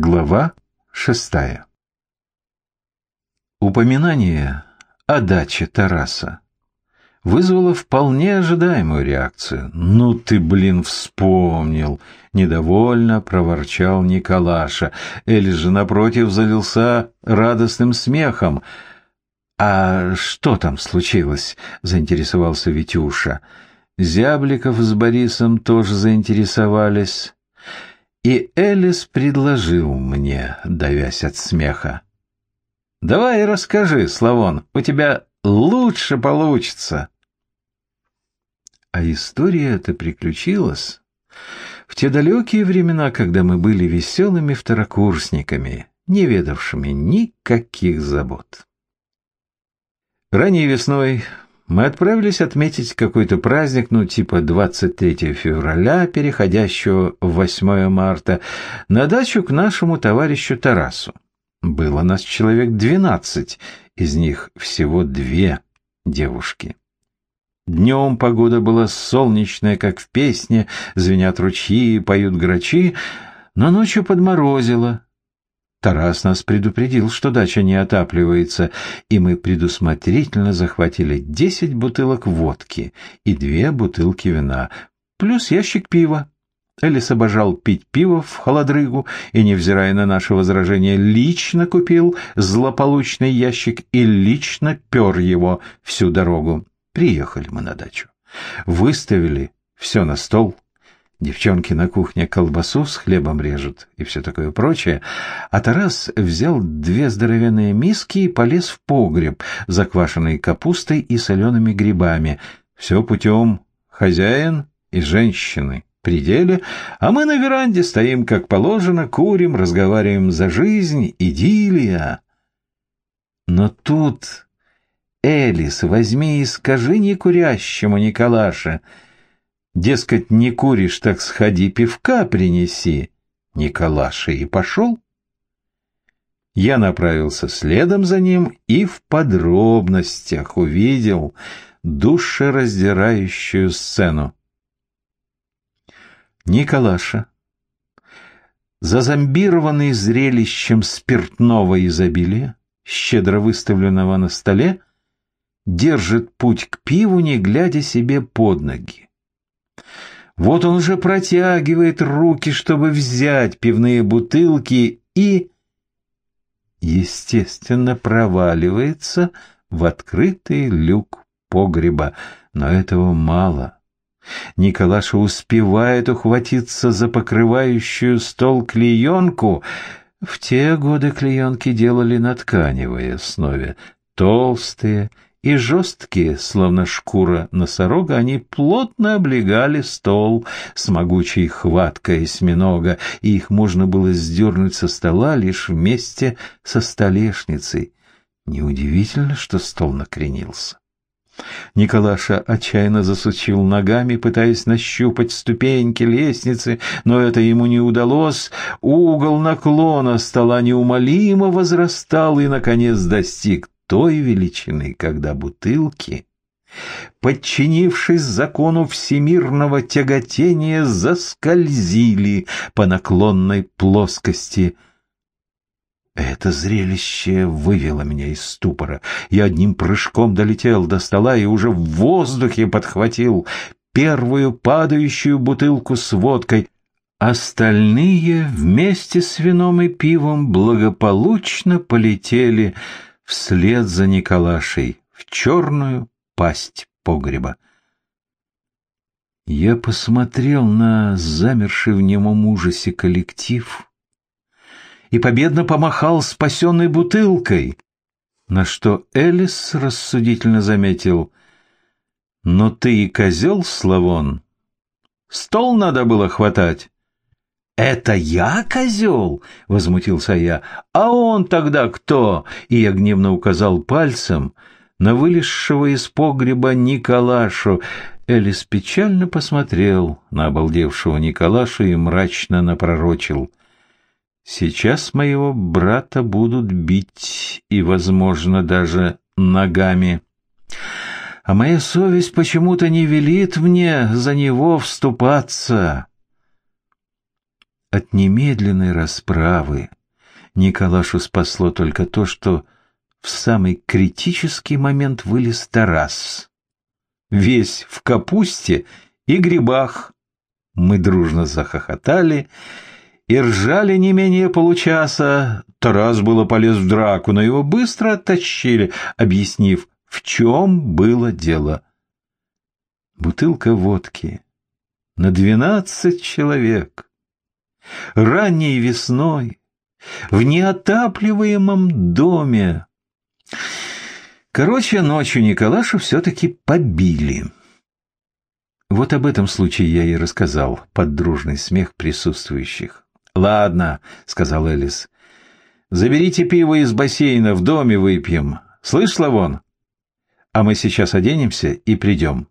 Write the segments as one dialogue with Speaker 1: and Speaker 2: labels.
Speaker 1: Глава шестая Упоминание о даче Тараса вызвало вполне ожидаемую реакцию. «Ну ты, блин, вспомнил!» — недовольно проворчал Николаша. Элис же, напротив, залился радостным смехом. «А что там случилось?» — заинтересовался Витюша. Зябликов с Борисом тоже заинтересовались. И Элис предложил мне, давясь от смеха. «Давай расскажи, Славон, у тебя лучше получится». А история эта приключилась в те далекие времена, когда мы были веселыми второкурсниками, не ведавшими никаких забот. Ранней весной мы отправились отметить какой-то праздник, ну, типа 23 февраля, переходящего в 8 марта, на дачу к нашему товарищу Тарасу. Было нас человек 12, из них всего две девушки. Днем погода была солнечная, как в песне, звенят ручьи, поют грачи, но ночью подморозило, Тарас нас предупредил, что дача не отапливается, и мы предусмотрительно захватили десять бутылок водки и две бутылки вина, плюс ящик пива. Элис обожал пить пиво в холодрыгу и, невзирая на наше возражение, лично купил злополучный ящик и лично пер его всю дорогу. Приехали мы на дачу. Выставили все на стол — Девчонки на кухне колбасу с хлебом режут и все такое прочее, а Тарас взял две здоровенные миски и полез в погреб, заквашенный капустой и солеными грибами. Все путем хозяин и женщины пределе, а мы на веранде стоим, как положено, курим, разговариваем за жизнь, идиллия. Но тут, Элис, возьми и скажи некурящему Николаше — Дескать, не куришь, так сходи пивка принеси. Николаша и пошел. Я направился следом за ним и в подробностях увидел душераздирающую сцену. Николаша, зазомбированный зрелищем спиртного изобилия, щедро выставленного на столе, держит путь к пиву, не глядя себе под ноги. Вот он уже протягивает руки, чтобы взять пивные бутылки и, естественно, проваливается в открытый люк погреба. Но этого мало. Николаша успевает ухватиться за покрывающую стол клеенку. В те годы клеенки делали на тканевой основе, толстые и жесткие, словно шкура носорога, они плотно облегали стол с могучей хваткой осьминога, и их можно было сдернуть со стола лишь вместе со столешницей. Неудивительно, что стол накренился. Николаша отчаянно засучил ногами, пытаясь нащупать ступеньки лестницы, но это ему не удалось. Угол наклона стола неумолимо возрастал и, наконец, достиг той величины, когда бутылки, подчинившись закону всемирного тяготения, заскользили по наклонной плоскости. Это зрелище вывело меня из ступора. Я одним прыжком долетел до стола и уже в воздухе подхватил первую падающую бутылку с водкой. Остальные вместе с вином и пивом благополучно полетели вслед за Николашей в черную пасть погреба. Я посмотрел на замерший в немом ужасе коллектив и победно помахал спасенной бутылкой, на что Элис рассудительно заметил, «Но ты и козел, Славон, стол надо было хватать». «Это я козел?» — возмутился я. «А он тогда кто?» И я гневно указал пальцем на вылезшего из погреба Николашу. Элис печально посмотрел на обалдевшего Николашу и мрачно напророчил. «Сейчас моего брата будут бить и, возможно, даже ногами. А моя совесть почему-то не велит мне за него вступаться». От немедленной расправы Николашу спасло только то, что в самый критический момент вылез Тарас. Весь в капусте и грибах. Мы дружно захохотали и ржали не менее получаса. Тарас было полез в драку, но его быстро оттащили, объяснив, в чем было дело. Бутылка водки на двенадцать человек. Ранней весной в неотапливаемом доме. Короче, ночью Николашу все-таки побили. Вот об этом случае я и рассказал под дружный смех присутствующих. «Ладно», — сказал Элис, — «заберите пиво из бассейна, в доме выпьем. Слышь, Славон? А мы сейчас оденемся и придем».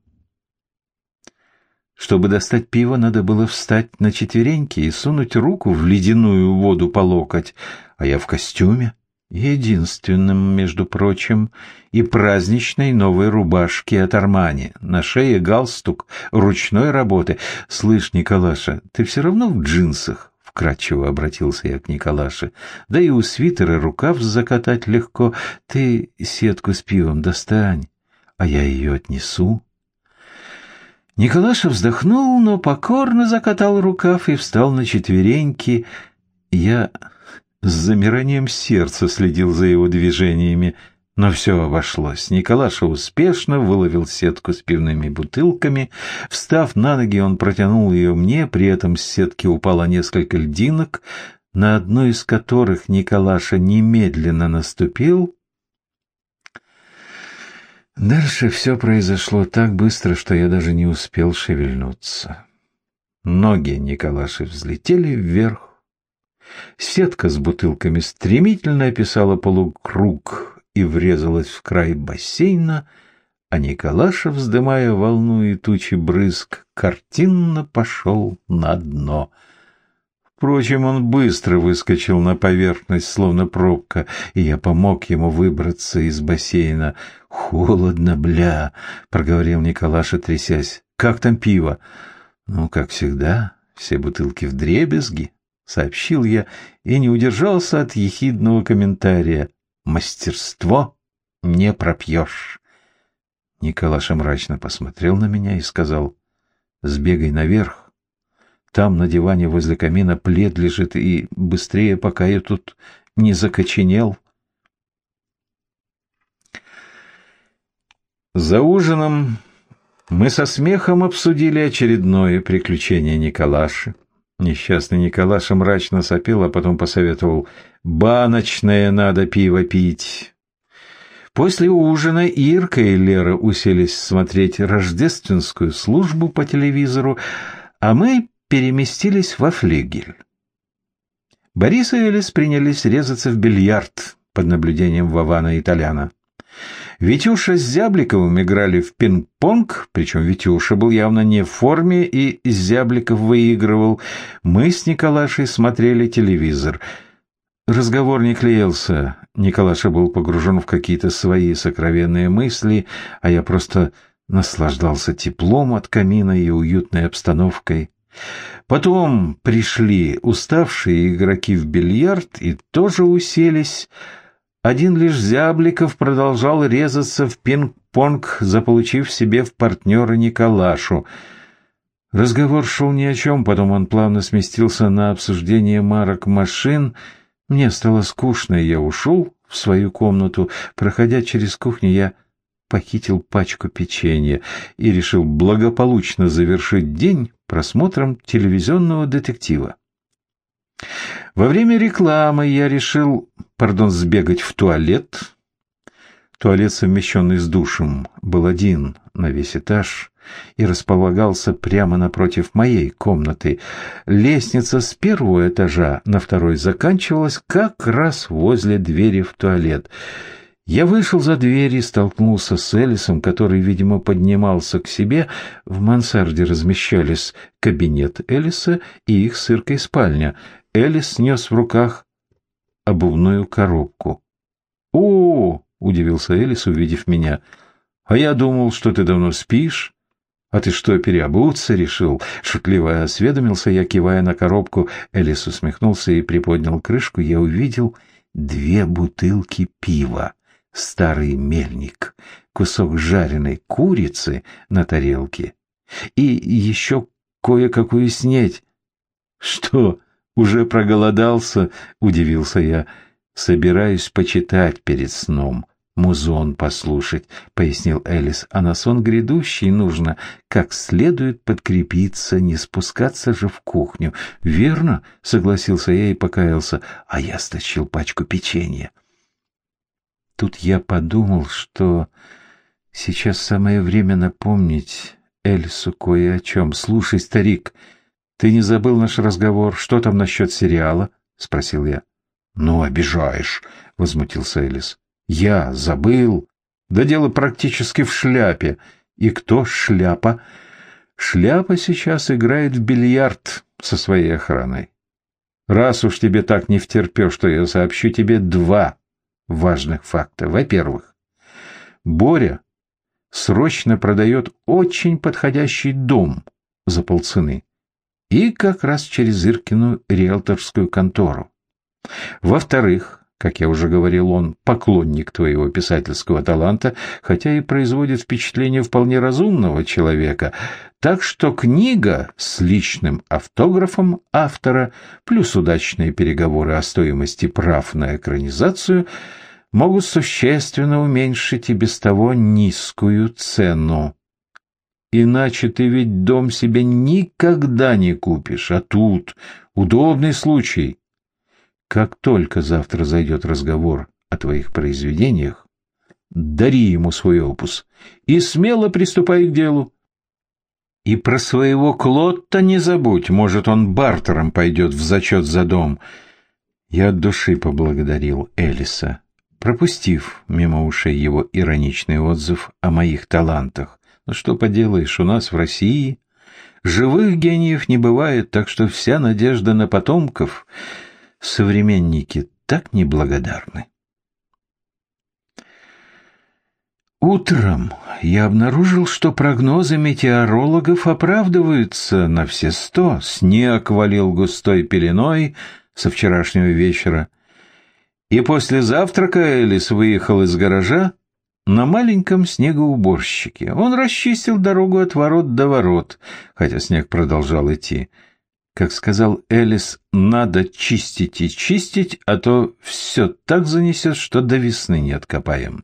Speaker 1: Чтобы достать пиво, надо было встать на четвереньки и сунуть руку в ледяную воду по локоть, а я в костюме, единственном, между прочим, и праздничной новой рубашке от Армани, на шее галстук ручной работы. «Слышь, Николаша, ты все равно в джинсах?» — вкратчиво обратился я к Николаше. «Да и у свитера рукав закатать легко. Ты сетку с пивом достань, а я ее отнесу». Николаша вздохнул, но покорно закатал рукав и встал на четвереньки. Я с замиранием сердца следил за его движениями, но все обошлось. Николаша успешно выловил сетку с пивными бутылками. Встав на ноги, он протянул ее мне, при этом с сетки упало несколько льдинок, на одну из которых Николаша немедленно наступил Дальше все произошло так быстро, что я даже не успел шевельнуться. Ноги Николаши взлетели вверх. Сетка с бутылками стремительно описала полукруг и врезалась в край бассейна, а Николаша, вздымая волну и тучи брызг, картинно пошел на дно — Впрочем, он быстро выскочил на поверхность, словно пробка, и я помог ему выбраться из бассейна. «Холодно, бля!» — проговорил Николаша, трясясь. «Как там пиво?» «Ну, как всегда, все бутылки в дребезги», — сообщил я и не удержался от ехидного комментария. «Мастерство не пропьешь». Николаша мрачно посмотрел на меня и сказал, «Сбегай наверх, там на диване возле камина плед лежит, и быстрее, пока я тут не закоченел. За ужином мы со смехом обсудили очередное приключение Николаши. Несчастный Николаша мрачно сопел, а потом посоветовал «баночное надо пиво пить». После ужина Ирка и Лера уселись смотреть рождественскую службу по телевизору, а мы переместились во флигель. Борис и Элис принялись резаться в бильярд под наблюдением Вована и Толяна. Витюша с Зябликовым играли в пинг-понг, причем Витюша был явно не в форме, и Зябликов выигрывал. Мы с Николашей смотрели телевизор. Разговор не клеился. Николаша был погружен в какие-то свои сокровенные мысли, а я просто наслаждался теплом от камина и уютной обстановкой. Потом пришли уставшие игроки в бильярд и тоже уселись. Один лишь Зябликов продолжал резаться в пинг-понг, заполучив себе в партнера Николашу. Разговор шел ни о чем, потом он плавно сместился на обсуждение марок машин. Мне стало скучно, и я ушел в свою комнату. Проходя через кухню, я похитил пачку печенья и решил благополучно завершить день просмотром телевизионного детектива. Во время рекламы я решил, пардон, сбегать в туалет. Туалет, совмещенный с душем, был один на весь этаж и располагался прямо напротив моей комнаты. Лестница с первого этажа на второй заканчивалась как раз возле двери в туалет. Я вышел за дверь и столкнулся с Элисом, который, видимо, поднимался к себе. В мансарде размещались кабинет Элиса и их с Иркой спальня. Элис нес в руках обувную коробку. «О!» — удивился Элис, увидев меня. «А я думал, что ты давно спишь. «А ты что, переобуться решил?» Шутливо осведомился я, кивая на коробку. Элис усмехнулся и приподнял крышку. Я увидел две бутылки пива, старый мельник, кусок жареной курицы на тарелке и еще кое-какую снеть. «Что, уже проголодался?» — удивился я. «Собираюсь почитать перед сном» музон послушать, — пояснил Элис, — а на сон грядущий нужно как следует подкрепиться, не спускаться же в кухню. — Верно, — согласился я и покаялся, а я стащил пачку печенья. Тут я подумал, что сейчас самое время напомнить Эльсу кое о чем. Слушай, старик, ты не забыл наш разговор? Что там насчет сериала? — спросил я. — Ну, обижаешь, — возмутился Элис. Я забыл. Да дело практически в шляпе. И кто шляпа? Шляпа сейчас играет в бильярд со своей охраной. Раз уж тебе так не втерпешь, что я сообщу тебе два важных факта. Во-первых, Боря срочно продает очень подходящий дом за полцены. И как раз через Иркину риэлторскую контору. Во-вторых, как я уже говорил, он поклонник твоего писательского таланта, хотя и производит впечатление вполне разумного человека. Так что книга с личным автографом автора плюс удачные переговоры о стоимости прав на экранизацию могут существенно уменьшить и без того низкую цену. Иначе ты ведь дом себе никогда не купишь, а тут удобный случай. Как только завтра зайдет разговор о твоих произведениях, дари ему свой опус и смело приступай к делу. И про своего Клотта не забудь, может, он бартером пойдет в зачет за дом. Я от души поблагодарил Элиса, пропустив мимо ушей его ироничный отзыв о моих талантах. Ну что поделаешь, у нас в России живых гениев не бывает, так что вся надежда на потомков — современники так неблагодарны. Утром я обнаружил, что прогнозы метеорологов оправдываются на все сто. Снег валил густой пеленой со вчерашнего вечера. И после завтрака Элис выехал из гаража на маленьком снегоуборщике. Он расчистил дорогу от ворот до ворот, хотя снег продолжал идти. Как сказал Элис, надо чистить и чистить, а то все так занесет, что до весны не откопаем.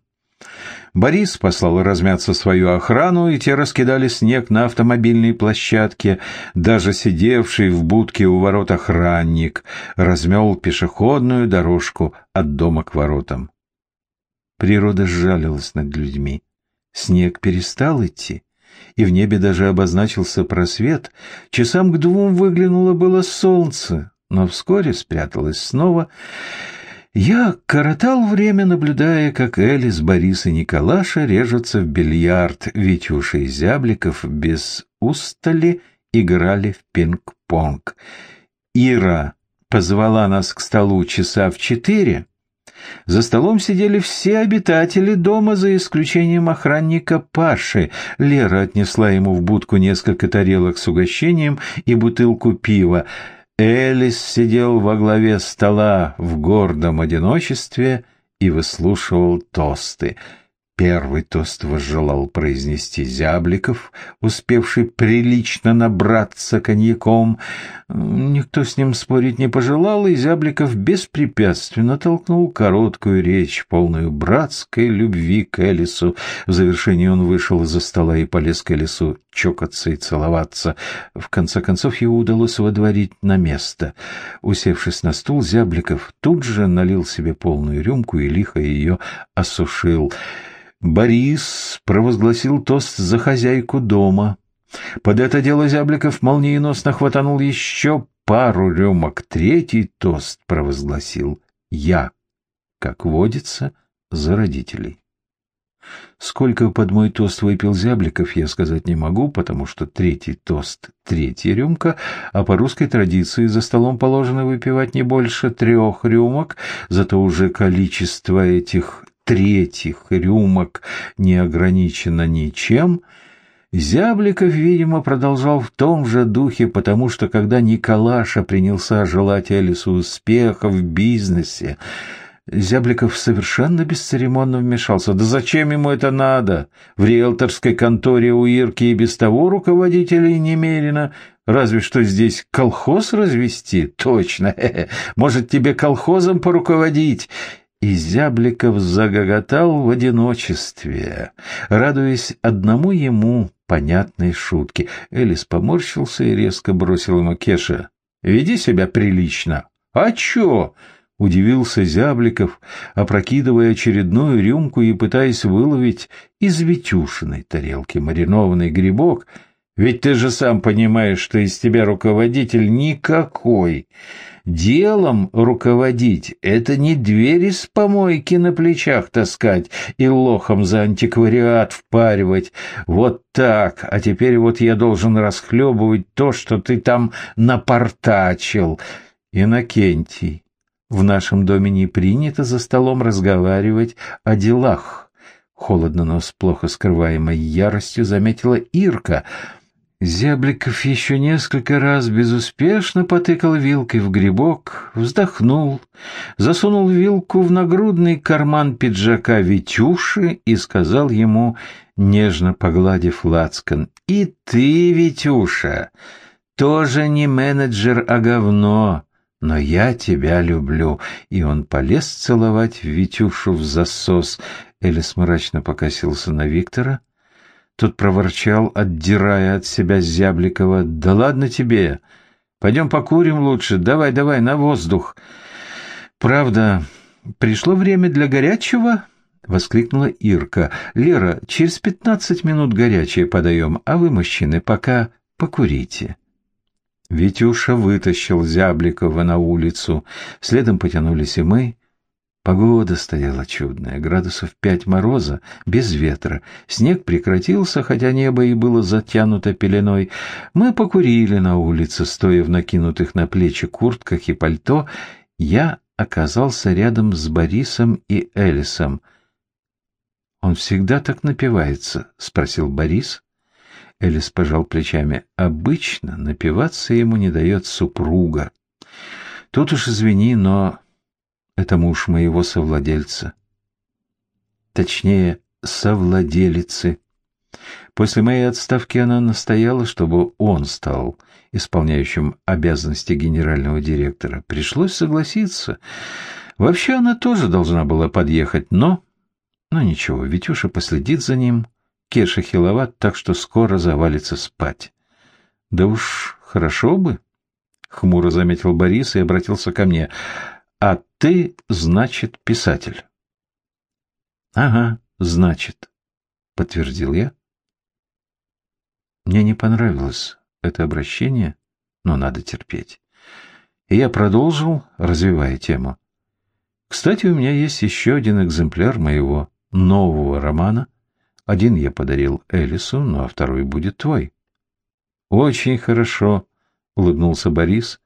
Speaker 1: Борис послал размяться свою охрану, и те раскидали снег на автомобильной площадке. Даже сидевший в будке у ворот охранник размел пешеходную дорожку от дома к воротам. Природа сжалилась над людьми. Снег перестал идти, и в небе даже обозначился просвет. Часам к двум выглянуло было солнце, но вскоре спряталось снова. Я коротал время, наблюдая, как Элис, Борис и Николаша режутся в бильярд. Витюша и Зябликов без устали играли в пинг-понг. Ира позвала нас к столу часа в четыре, за столом сидели все обитатели дома, за исключением охранника Паши. Лера отнесла ему в будку несколько тарелок с угощением и бутылку пива. Элис сидел во главе стола в гордом одиночестве и выслушивал тосты — Первый тост возжелал произнести Зябликов, успевший прилично набраться коньяком. Никто с ним спорить не пожелал, и Зябликов беспрепятственно толкнул короткую речь, полную братской любви к Элису. В завершении он вышел из-за стола и полез к Элису чокаться и целоваться. В конце концов его удалось водворить на место. Усевшись на стул, Зябликов тут же налил себе полную рюмку и лихо ее осушил. Борис провозгласил тост за хозяйку дома. Под это дело Зябликов молниеносно хватанул еще пару рюмок. Третий тост провозгласил я, как водится, за родителей. Сколько под мой тост выпил Зябликов, я сказать не могу, потому что третий тост — третья рюмка, а по русской традиции за столом положено выпивать не больше трех рюмок, зато уже количество этих третьих рюмок не ограничено ничем, Зябликов, видимо, продолжал в том же духе, потому что когда Николаша принялся желать Элису успеха в бизнесе, Зябликов совершенно бесцеремонно вмешался. «Да зачем ему это надо? В риэлторской конторе у Ирки и без того руководителей немерено. Разве что здесь колхоз развести? Точно! Может, тебе колхозом поруководить?» И Зябликов загоготал в одиночестве, радуясь одному ему понятной шутке. Элис поморщился и резко бросил ему Кеша. «Веди себя прилично». «А чё?» — удивился Зябликов, опрокидывая очередную рюмку и пытаясь выловить из Витюшиной тарелки маринованный грибок. «Ведь ты же сам понимаешь, что из тебя руководитель никакой. Делом руководить — это не двери с помойки на плечах таскать и лохом за антиквариат впаривать. Вот так, а теперь вот я должен расхлебывать то, что ты там напортачил. Иннокентий, в нашем доме не принято за столом разговаривать о делах. Холодно, но с плохо скрываемой яростью заметила Ирка. Зябликов еще несколько раз безуспешно потыкал вилкой в грибок, вздохнул, засунул вилку в нагрудный карман пиджака Витюши и сказал ему, нежно погладив лацкан, «И ты, Витюша, тоже не менеджер, а говно но я тебя люблю». И он полез целовать Витюшу в засос. Элис мрачно покосился на Виктора. Тот проворчал, отдирая от себя Зябликова. «Да ладно тебе! Пойдем покурим лучше. Давай, давай, на воздух!» «Правда, пришло время для горячего?» — воскликнула Ирка. «Лера, через пятнадцать минут горячее подаем, а вы, мужчины, пока покурите». Витюша вытащил Зябликова на улицу. Следом потянулись и мы. Погода стояла чудная, градусов пять мороза, без ветра. Снег прекратился, хотя небо и было затянуто пеленой. Мы покурили на улице, стоя в накинутых на плечи куртках и пальто. Я оказался рядом с Борисом и Элисом. «Он всегда так напивается?» — спросил Борис. Элис пожал плечами. Обычно напиваться ему не дает супруга. Тут уж извини, но это муж моего совладельца. Точнее, совладелицы. После моей отставки она настояла, чтобы он стал исполняющим обязанности генерального директора. Пришлось согласиться. Вообще она тоже должна была подъехать, но... Ну ничего, Витюша последит за ним, Кеша хиловат, так что скоро завалится спать. Да уж хорошо бы, хмуро заметил Борис и обратился ко мне. А ты, значит, писатель. Ага, значит, подтвердил я. Мне не понравилось это обращение, но надо терпеть. И я продолжил, развивая тему. Кстати, у меня есть еще один экземпляр моего нового романа один я подарил Элису, ну а второй будет твой. Очень хорошо, улыбнулся Борис.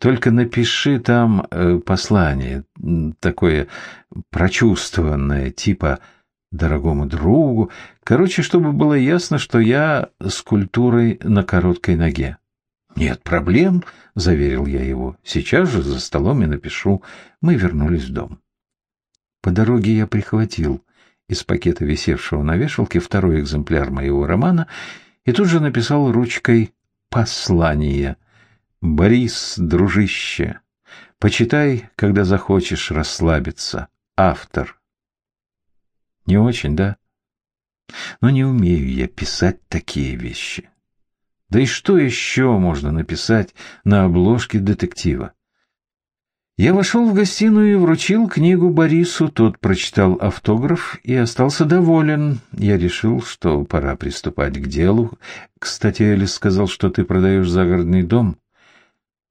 Speaker 1: Только напиши там э, послание, такое прочувствованное, типа дорогому другу. Короче, чтобы было ясно, что я с культурой на короткой ноге. «Нет проблем», — заверил я его. «Сейчас же за столом и напишу». Мы вернулись в дом. По дороге я прихватил из пакета, висевшего на вешалке, второй экземпляр моего романа и тут же написал ручкой «Послание». «Борис, дружище, почитай, когда захочешь расслабиться. Автор». Не очень, да? Но не умею я писать такие вещи. Да и что еще можно написать на обложке детектива? Я вошел в гостиную и вручил книгу Борису. Тот прочитал автограф и остался доволен. Я решил, что пора приступать к делу. Кстати, Элис сказал, что ты продаешь загородный дом.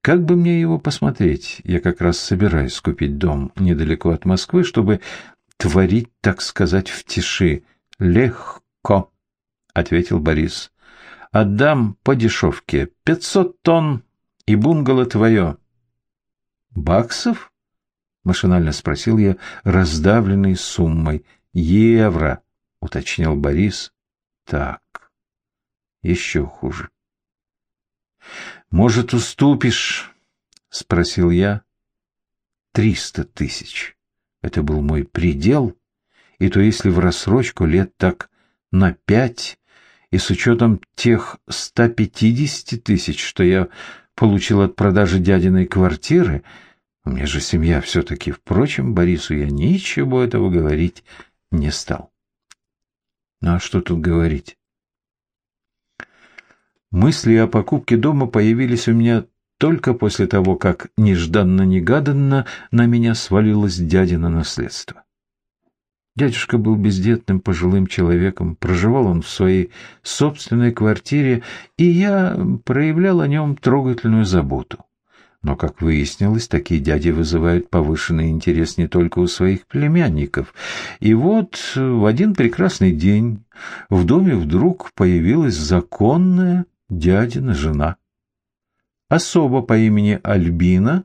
Speaker 1: Как бы мне его посмотреть? Я как раз собираюсь купить дом недалеко от Москвы, чтобы творить, так сказать, в тиши. Легко, — ответил Борис. Отдам по дешевке. Пятьсот тонн, и бунгало твое. «Баксов?» — машинально спросил я, раздавленный суммой. «Евро», — уточнил Борис. «Так, еще хуже. «Может, уступишь?» — спросил я. «Триста тысяч. Это был мой предел, и то если в рассрочку лет так на пять, и с учетом тех ста пятидесяти тысяч, что я получил от продажи дядиной квартиры, у меня же семья все-таки. Впрочем, Борису я ничего этого говорить не стал. Ну а что тут говорить? Мысли о покупке дома появились у меня только после того, как нежданно-негаданно на меня свалилось дядино наследство. Дядюшка был бездетным пожилым человеком, проживал он в своей собственной квартире, и я проявлял о нем трогательную заботу. Но, как выяснилось, такие дяди вызывают повышенный интерес не только у своих племянников. И вот в один прекрасный день в доме вдруг появилась законная дядина жена. Особо по имени Альбина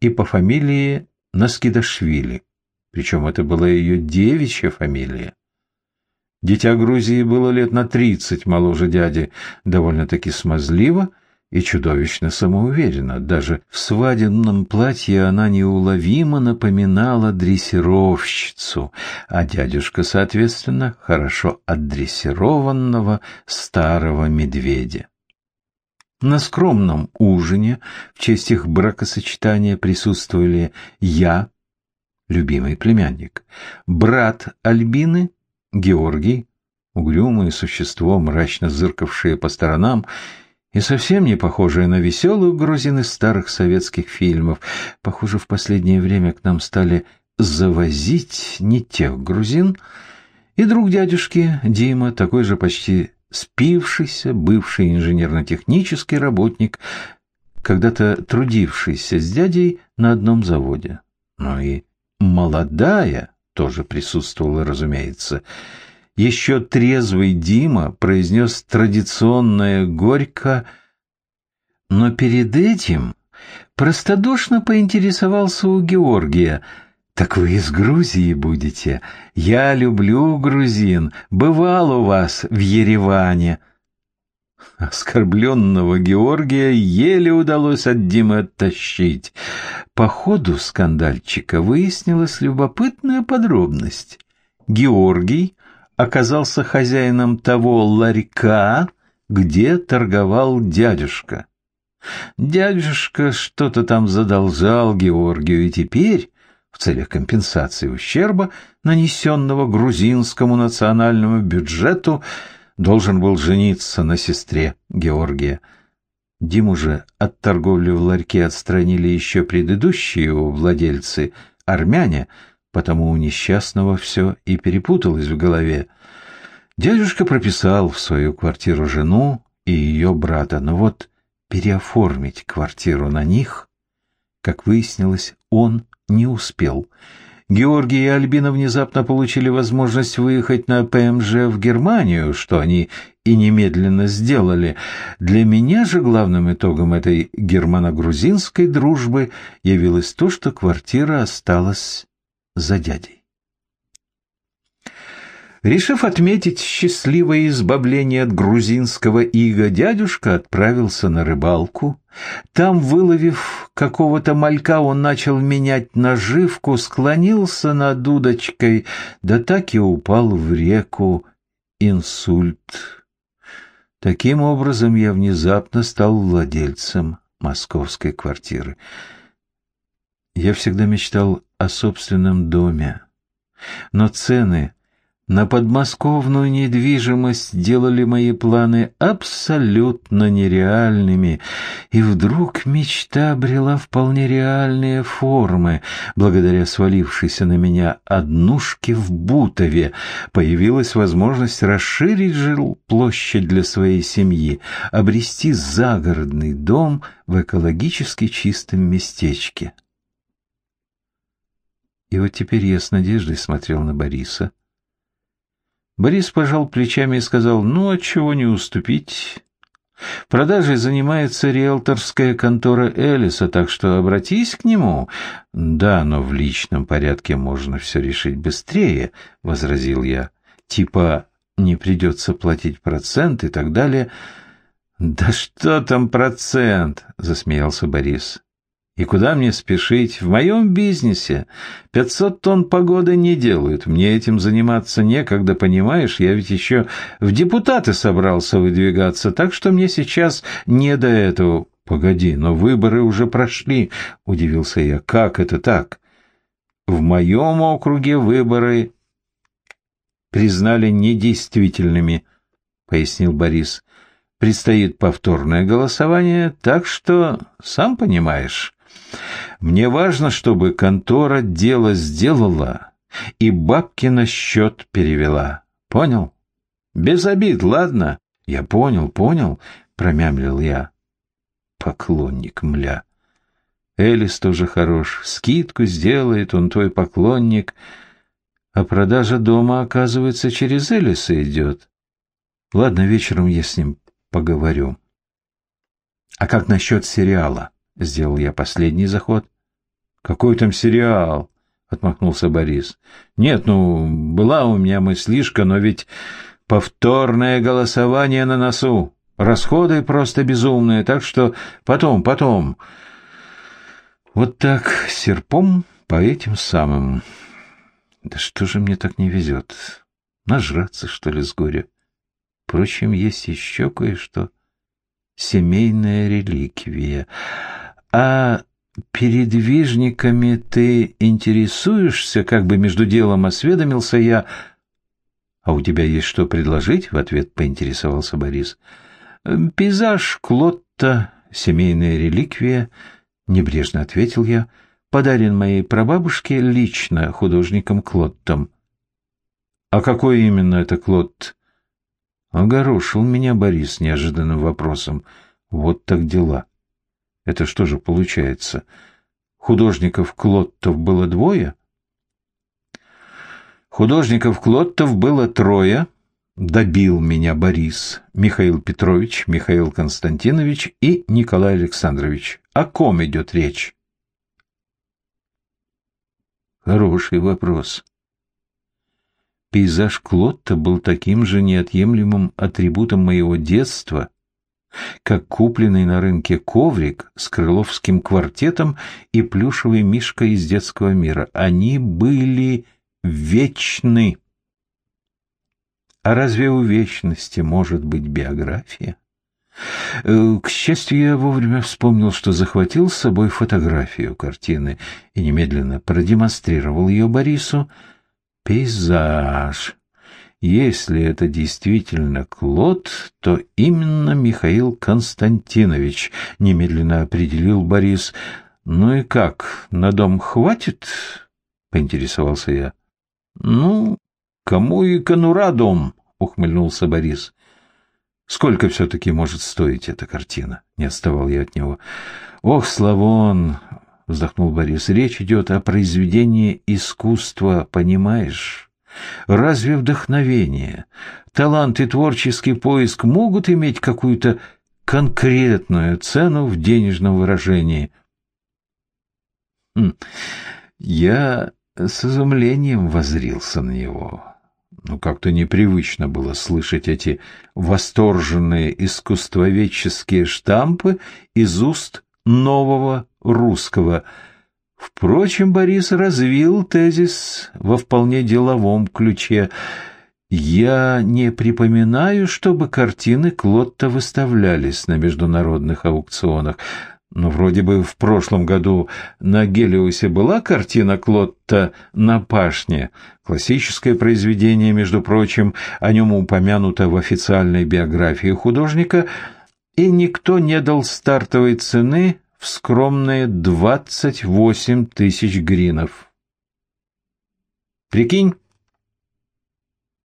Speaker 1: и по фамилии Наскидашвили. Причем это была ее девичья фамилия. Дитя Грузии было лет на тридцать моложе дяди, довольно-таки смазливо и чудовищно самоуверенно. Даже в свадебном платье она неуловимо напоминала дрессировщицу, а дядюшка, соответственно, хорошо отдрессированного старого медведя. На скромном ужине в честь их бракосочетания присутствовали я, любимый племянник, брат Альбины, Георгий, угрюмое существо, мрачно зыркавшее по сторонам, и совсем не похожая на веселых грузин из старых советских фильмов. Похоже, в последнее время к нам стали завозить не тех грузин. И друг дядюшки, Дима, такой же почти спившийся, бывший инженерно-технический работник, когда-то трудившийся с дядей на одном заводе. Но и молодая тоже присутствовала, разумеется, еще трезвый Дима произнес традиционное горько, но перед этим простодушно поинтересовался у Георгия. «Так вы из Грузии будете? Я люблю грузин. Бывал у вас в Ереване». Оскорбленного Георгия еле удалось от Димы оттащить. По ходу скандальчика выяснилась любопытная подробность. Георгий оказался хозяином того ларька, где торговал дядюшка. Дядюшка что-то там задолжал Георгию, и теперь, целях компенсации ущерба, нанесенного грузинскому национальному бюджету, должен был жениться на сестре Георгия. Диму же от торговли в ларьке отстранили еще предыдущие его владельцы, армяне — потому у несчастного все и перепуталось в голове. Дядюшка прописал в свою квартиру жену и ее брата, но вот переоформить квартиру на них, как выяснилось, он не успел. Георгий и Альбина внезапно получили возможность выехать на ПМЖ в Германию, что они и немедленно сделали. Для меня же главным итогом этой германо-грузинской дружбы явилось то, что квартира осталась за дядей. Решив отметить счастливое избавление от грузинского ига, дядюшка отправился на рыбалку. Там, выловив какого-то малька, он начал менять наживку, склонился над удочкой, да так и упал в реку. Инсульт. Таким образом, я внезапно стал владельцем московской квартиры. Я всегда мечтал о собственном доме. Но цены на подмосковную недвижимость делали мои планы абсолютно нереальными, и вдруг мечта обрела вполне реальные формы. Благодаря свалившейся на меня однушке в Бутове появилась возможность расширить жилплощадь для своей семьи, обрести загородный дом в экологически чистом местечке. И вот теперь я с надеждой смотрел на Бориса. Борис пожал плечами и сказал, ну, от чего не уступить? Продажей занимается риэлторская контора Элиса, так что обратись к нему. Да, но в личном порядке можно все решить быстрее, — возразил я. Типа не придется платить процент и так далее. «Да что там процент?» — засмеялся Борис. «И куда мне спешить? В моем бизнесе пятьсот тонн погоды не делают. Мне этим заниматься некогда, понимаешь? Я ведь еще в депутаты собрался выдвигаться, так что мне сейчас не до этого. «Погоди, но выборы уже прошли», — удивился я. «Как это так?» «В моем округе выборы признали недействительными», — пояснил Борис. «Предстоит повторное голосование, так что, сам понимаешь, мне важно, чтобы контора дело сделала и бабки на счет перевела. Понял? Без обид, ладно?» «Я понял, понял», — промямлил я. Поклонник, мля. Элис тоже хорош. Скидку сделает, он твой поклонник. А продажа дома, оказывается, через Элиса идет. Ладно, вечером я с ним поговорю. А как насчет сериала? Сделал я последний заход. Какой там сериал? Отмахнулся Борис. Нет, ну, была у меня мыслишка, но ведь повторное голосование на носу. Расходы просто безумные, так что потом, потом. Вот так, серпом по этим самым. Да что же мне так не везет? Нажраться, что ли, с горя? Впрочем, есть еще кое-что. Семейная реликвия. А передвижниками ты интересуешься? Как бы между делом осведомился я. А у тебя есть что предложить? В ответ поинтересовался Борис. — «Пейзаж Клотта, семейная реликвия», — небрежно ответил я, — «подарен моей прабабушке лично художником Клоттом». «А какой именно это Клотт?» Огорошил меня Борис неожиданным вопросом. «Вот так дела. Это что же получается? Художников Клоттов было двое?» Художников Клоттов было трое, добил меня Борис, Михаил Петрович, Михаил Константинович и Николай Александрович. О ком идет речь? Хороший вопрос. Пейзаж Клотта был таким же неотъемлемым атрибутом моего детства, как купленный на рынке коврик с крыловским квартетом и плюшевый мишка из детского мира. Они были вечны. А разве у вечности может быть биография? Э, к счастью, я вовремя вспомнил, что захватил с собой фотографию картины и немедленно продемонстрировал ее Борису. Пейзаж. Если это действительно Клод, то именно Михаил Константинович, немедленно определил Борис. Ну и как, на дом хватит? Поинтересовался я. Ну, «Кому и конура дом?» — ухмыльнулся Борис. «Сколько все-таки может стоить эта картина?» — не отставал я от него. «Ох, Славон!» — вздохнул Борис. «Речь идет о произведении искусства, понимаешь? Разве вдохновение, талант и творческий поиск могут иметь какую-то конкретную цену в денежном выражении?» хм, Я с изумлением возрился на него. Ну, как-то непривычно было слышать эти восторженные искусствоведческие штампы из уст нового русского. Впрочем, Борис развил тезис во вполне деловом ключе. «Я не припоминаю, чтобы картины Клотта выставлялись на международных аукционах. Но вроде бы в прошлом году на Гелиусе была картина Клотта на пашне. Классическое произведение, между прочим, о нем упомянуто в официальной биографии художника, и никто не дал стартовой цены в скромные 28 тысяч гринов. Прикинь?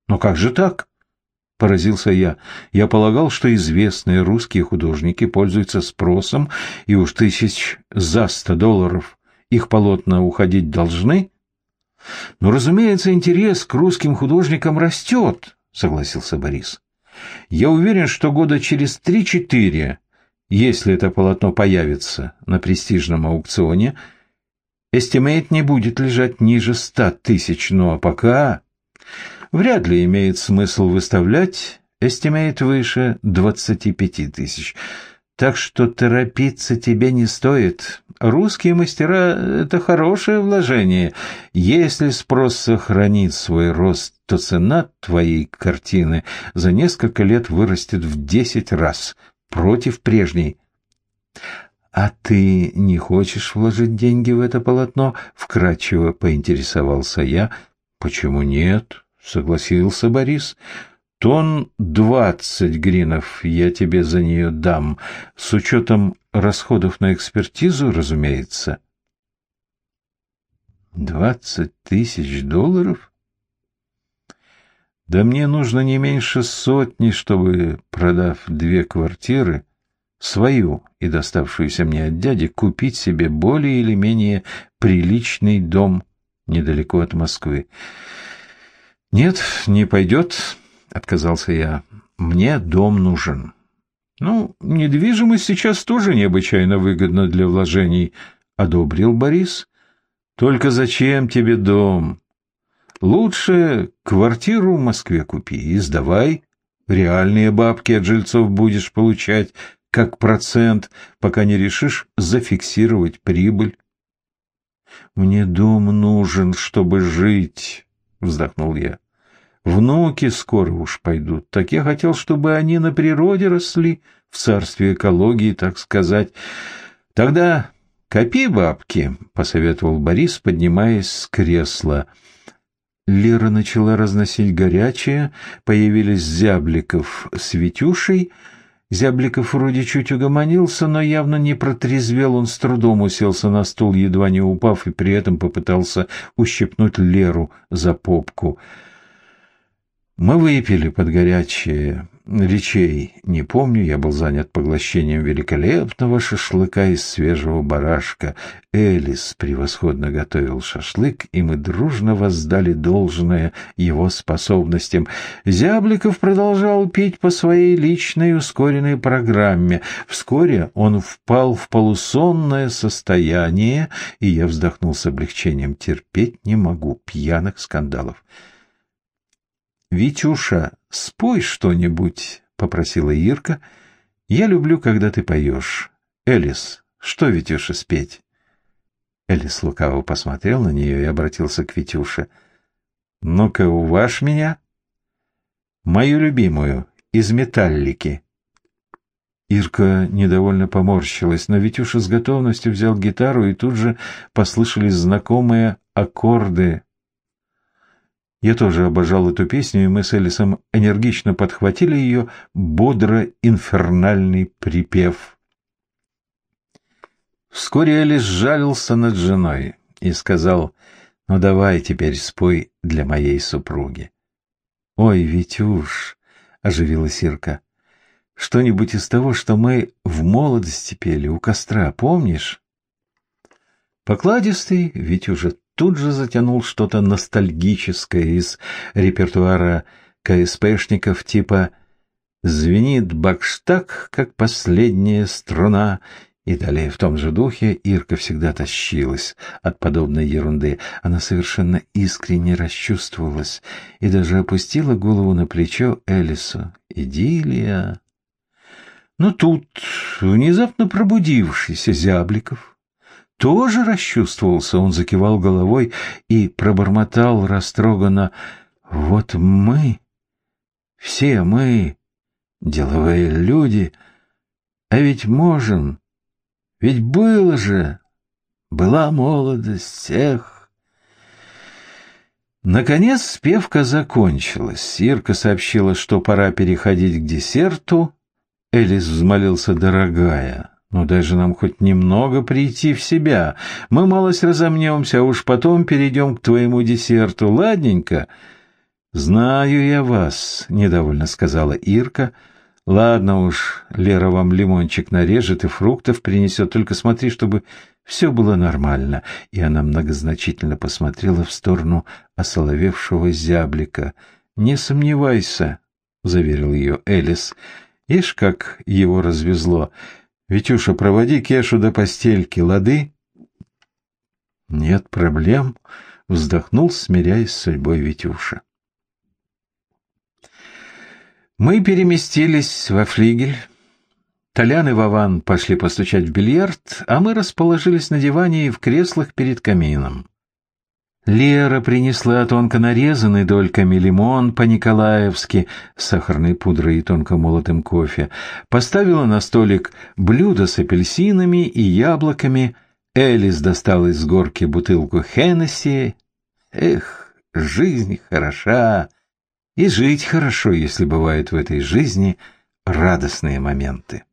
Speaker 1: Но как же так? — поразился я. «Я полагал, что известные русские художники пользуются спросом, и уж тысяч за сто долларов их полотна уходить должны». «Но, разумеется, интерес к русским художникам растет», — согласился Борис. «Я уверен, что года через три-четыре, если это полотно появится на престижном аукционе, estimate не будет лежать ниже ста тысяч, ну а пока...» Вряд ли имеет смысл выставлять estimate выше двадцати пяти тысяч. Так что торопиться тебе не стоит. Русские мастера — это хорошее вложение. Если спрос сохранит свой рост, то цена твоей картины за несколько лет вырастет в десять раз против прежней. «А ты не хочешь вложить деньги в это полотно?» — вкратчиво поинтересовался я. «Почему нет?» — согласился Борис. Тон двадцать гринов я тебе за нее дам, с учетом расходов на экспертизу, разумеется. Двадцать тысяч долларов? Да мне нужно не меньше сотни, чтобы, продав две квартиры, свою и доставшуюся мне от дяди, купить себе более или менее приличный дом недалеко от Москвы. Нет, не пойдет отказался я. Мне дом нужен. Ну, недвижимость сейчас тоже необычайно выгодна для вложений, одобрил Борис. Только зачем тебе дом? Лучше квартиру в Москве купи и сдавай. Реальные бабки от жильцов будешь получать как процент, пока не решишь зафиксировать прибыль. Мне дом нужен, чтобы жить, вздохнул я. Внуки скоро уж пойдут. Так я хотел, чтобы они на природе росли, в царстве экологии, так сказать. Тогда копи бабки, — посоветовал Борис, поднимаясь с кресла. Лера начала разносить горячее, появились Зябликов с Витюшей. Зябликов вроде чуть угомонился, но явно не протрезвел, он с трудом уселся на стул, едва не упав, и при этом попытался ущипнуть Леру за попку — мы выпили под горячие речей. Не помню, я был занят поглощением великолепного шашлыка из свежего барашка. Элис превосходно готовил шашлык, и мы дружно воздали должное его способностям. Зябликов продолжал пить по своей личной ускоренной программе. Вскоре он впал в полусонное состояние, и я вздохнул с облегчением. Терпеть не могу пьяных скандалов. «Витюша, спой что-нибудь», — попросила Ирка. «Я люблю, когда ты поешь. Элис, что Витюша спеть?» Элис лукаво посмотрел на нее и обратился к Витюше. «Ну-ка, уваж меня?» «Мою любимую, из металлики». Ирка недовольно поморщилась, но Витюша с готовностью взял гитару, и тут же послышались знакомые аккорды я тоже обожал эту песню, и мы с Элисом энергично подхватили ее бодро-инфернальный припев. Вскоре Элис жалился над женой и сказал, «Ну давай теперь спой для моей супруги». «Ой, Витюш!» — оживилась Ирка. «Что-нибудь из того, что мы в молодости пели у костра, помнишь?» Покладистый Витюша тут же затянул что-то ностальгическое из репертуара КСПшников типа «Звенит бакштаг, как последняя струна», и далее в том же духе Ирка всегда тащилась от подобной ерунды. Она совершенно искренне расчувствовалась и даже опустила голову на плечо Элису. Идиллия. Но тут внезапно пробудившийся Зябликов тоже расчувствовался. Он закивал головой и пробормотал растроганно. «Вот мы, все мы, деловые люди, а ведь можем, ведь было же, была молодость всех». Наконец спевка закончилась. Сирка сообщила, что пора переходить к десерту. Элис взмолился, дорогая, ну дай же нам хоть немного прийти в себя. Мы малость разомнемся, а уж потом перейдем к твоему десерту. Ладненько?» «Знаю я вас», — недовольно сказала Ирка. «Ладно уж, Лера вам лимончик нарежет и фруктов принесет, только смотри, чтобы все было нормально». И она многозначительно посмотрела в сторону осоловевшего зяблика. «Не сомневайся», — заверил ее Элис. «Ишь, как его развезло!» «Витюша, проводи Кешу до постельки, лады?» «Нет проблем», — вздохнул, смиряясь с судьбой Витюша. Мы переместились во флигель. Толян и Вован пошли постучать в бильярд, а мы расположились на диване и в креслах перед камином. Лера принесла тонко нарезанный дольками лимон по-николаевски с сахарной пудрой и тонко молотым кофе, поставила на столик блюдо с апельсинами и яблоками, Элис достала из горки бутылку Хеннесси. Эх, жизнь хороша, и жить хорошо, если бывают в этой жизни радостные моменты.